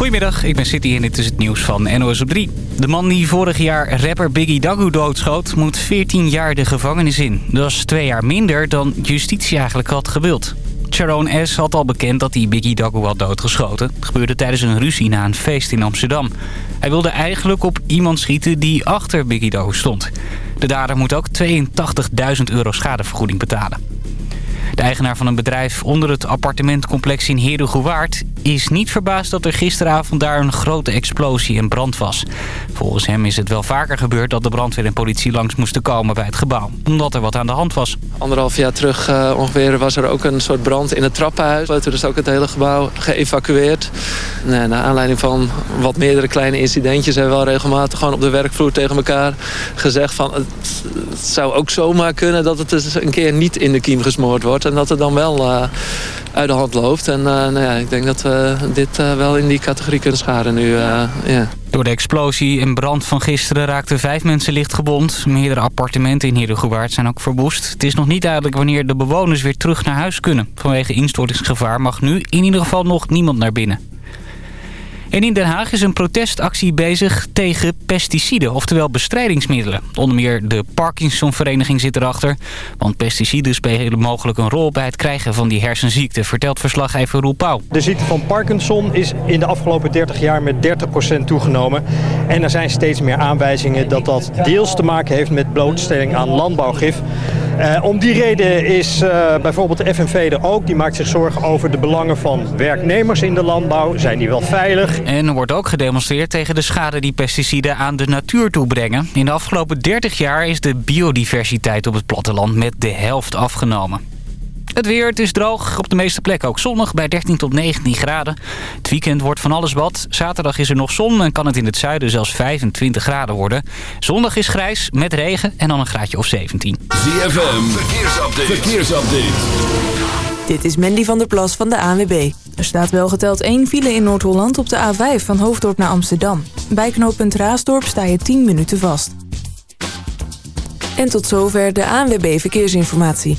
Goedemiddag, ik ben City en dit is het nieuws van NOS op 3. De man die vorig jaar rapper Biggie Dagu doodschoot... moet 14 jaar de gevangenis in. Dat is twee jaar minder dan justitie eigenlijk had gewild. Sharon S. had al bekend dat hij Biggie Dagu had doodgeschoten. Het gebeurde tijdens een ruzie na een feest in Amsterdam. Hij wilde eigenlijk op iemand schieten die achter Biggie Dagu stond. De dader moet ook 82.000 euro schadevergoeding betalen. De eigenaar van een bedrijf onder het appartementcomplex in Herugewaard is niet verbaasd dat er gisteravond daar een grote explosie en brand was. Volgens hem is het wel vaker gebeurd dat de brandweer en politie langs moesten komen bij het gebouw, omdat er wat aan de hand was. Anderhalf jaar terug uh, ongeveer was er ook een soort brand in het trappenhuis. Toen is ook het hele gebouw geëvacueerd. Nee, naar aanleiding van wat meerdere kleine incidentjes hebben we wel regelmatig gewoon op de werkvloer tegen elkaar gezegd van het, het zou ook zomaar kunnen dat het eens een keer niet in de kiem gesmoord wordt en dat het dan wel uh, uit de hand loopt. En uh, nou ja, ik denk dat we dit uh, wel in die categorie kunnen scharen nu. Door de explosie en brand van gisteren raakten vijf mensen licht gewond. Meerdere appartementen in Heerdegewaard zijn ook verwoest. Het is nog niet duidelijk wanneer de bewoners weer terug naar huis kunnen. Vanwege instortingsgevaar mag nu in ieder geval nog niemand naar binnen. En in Den Haag is een protestactie bezig tegen pesticiden, oftewel bestrijdingsmiddelen. Onder meer de Parkinsonvereniging zit erachter. Want pesticiden spelen mogelijk een rol bij het krijgen van die hersenziekte, vertelt verslaggever Roel Pauw. De ziekte van Parkinson is in de afgelopen 30 jaar met 30% toegenomen. En er zijn steeds meer aanwijzingen dat dat deels te maken heeft met blootstelling aan landbouwgif. Uh, om die reden is uh, bijvoorbeeld de FNV er ook. Die maakt zich zorgen over de belangen van werknemers in de landbouw. Zijn die wel veilig? En er wordt ook gedemonstreerd tegen de schade die pesticiden aan de natuur toebrengen. In de afgelopen 30 jaar is de biodiversiteit op het platteland met de helft afgenomen. Het weer, het is droog. Op de meeste plekken ook zonnig bij 13 tot 19 graden. Het weekend wordt van alles wat. Zaterdag is er nog zon en kan het in het zuiden zelfs 25 graden worden. Zondag is grijs met regen en dan een graadje of 17. ZFM, verkeersupdate. verkeersupdate. Dit is Mandy van der Plas van de ANWB. Er staat wel geteld één file in Noord-Holland op de A5 van Hoofddorp naar Amsterdam. Bij knooppunt Raasdorp sta je 10 minuten vast. En tot zover de ANWB Verkeersinformatie.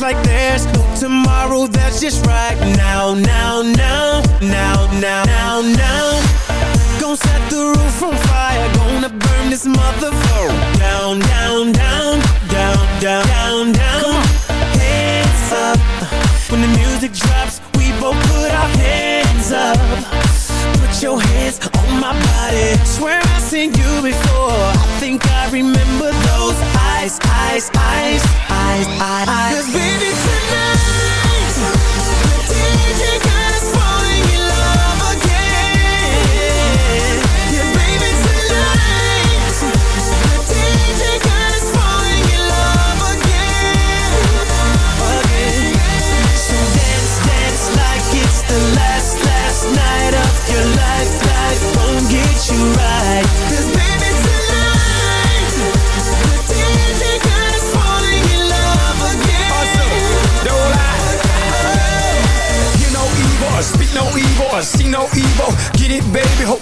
down like there's no tomorrow. That's just right now, now, now, now, now, now, now. Gonna set the roof on fire. Gonna burn this motherfucker down, down, down, down, down, down, down. Hands up when the music drops. We both put our hands up. Put your hands on my body. Swear I've seen you before. I think I remember those eyes, eyes, eyes, eyes, eyes. eyes. Cause baby tonight,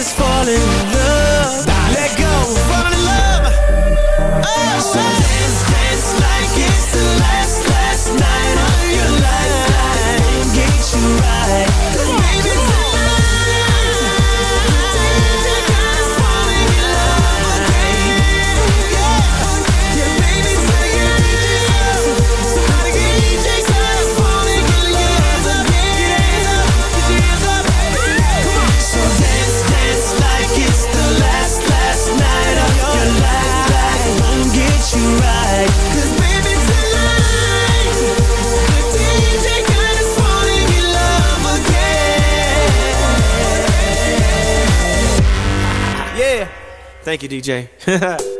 is falling in love. Thank you, DJ.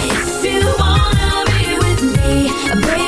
If you wanna be with me, baby.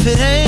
if it ain't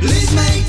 Please make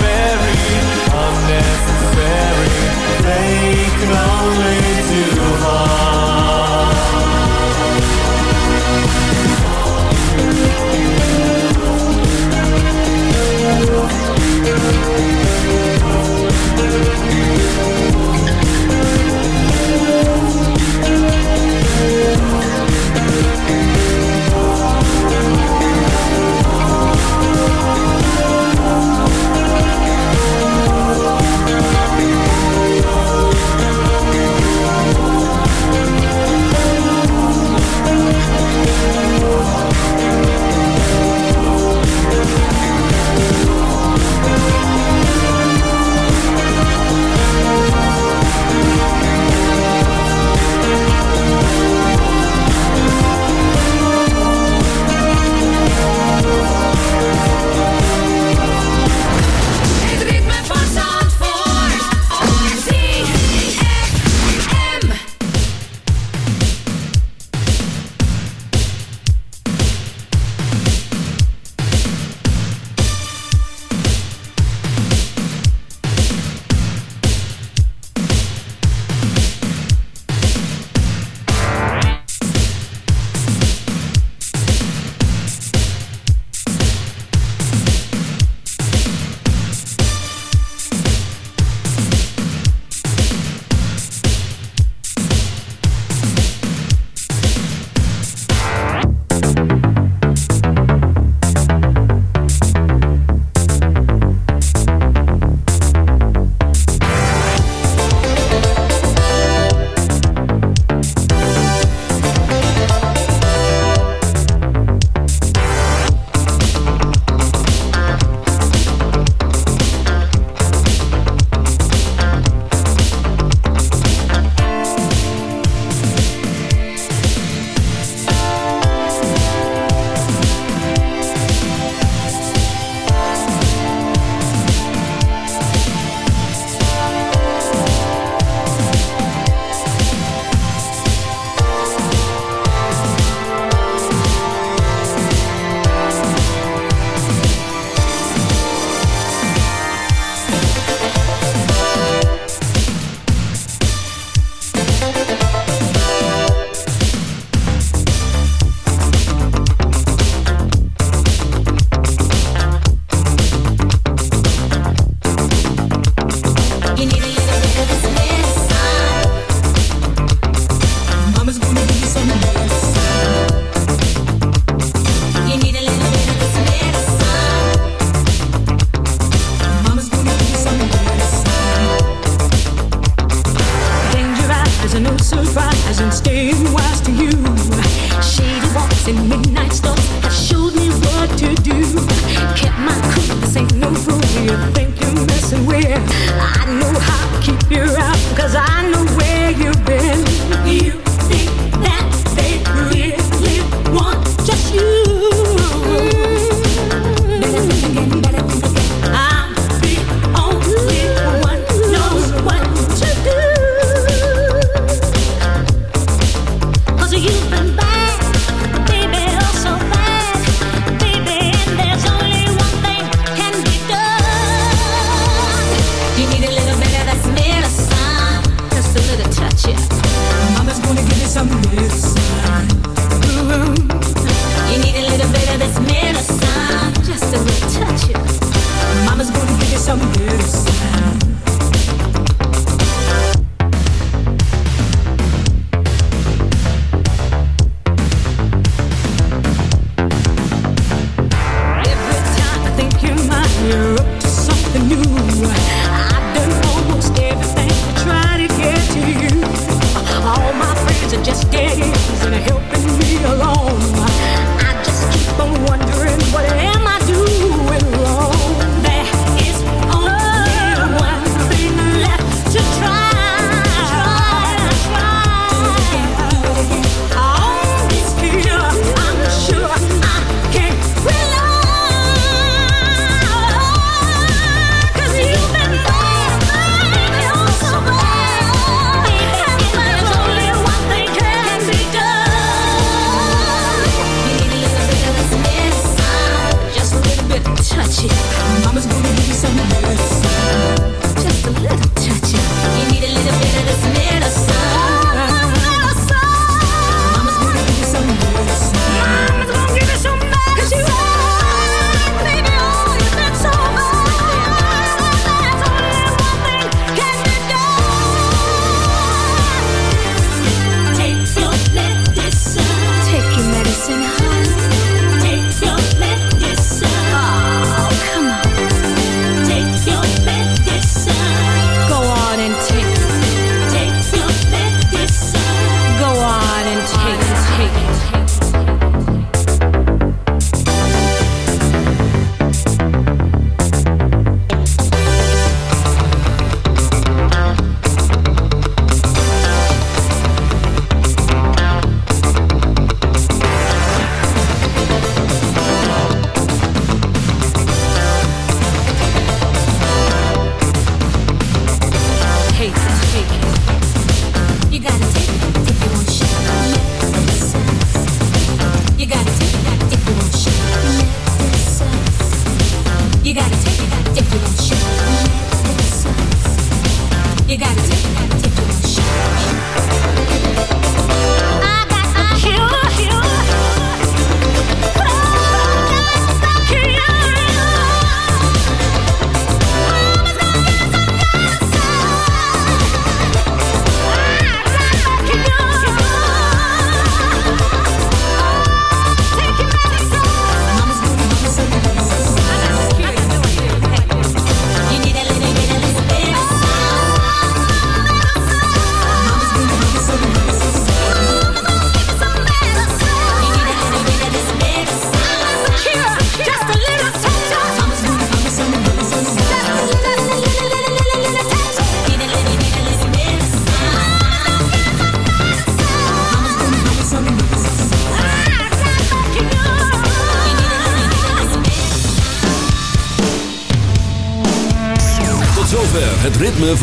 very unnecessary. They can only do harm.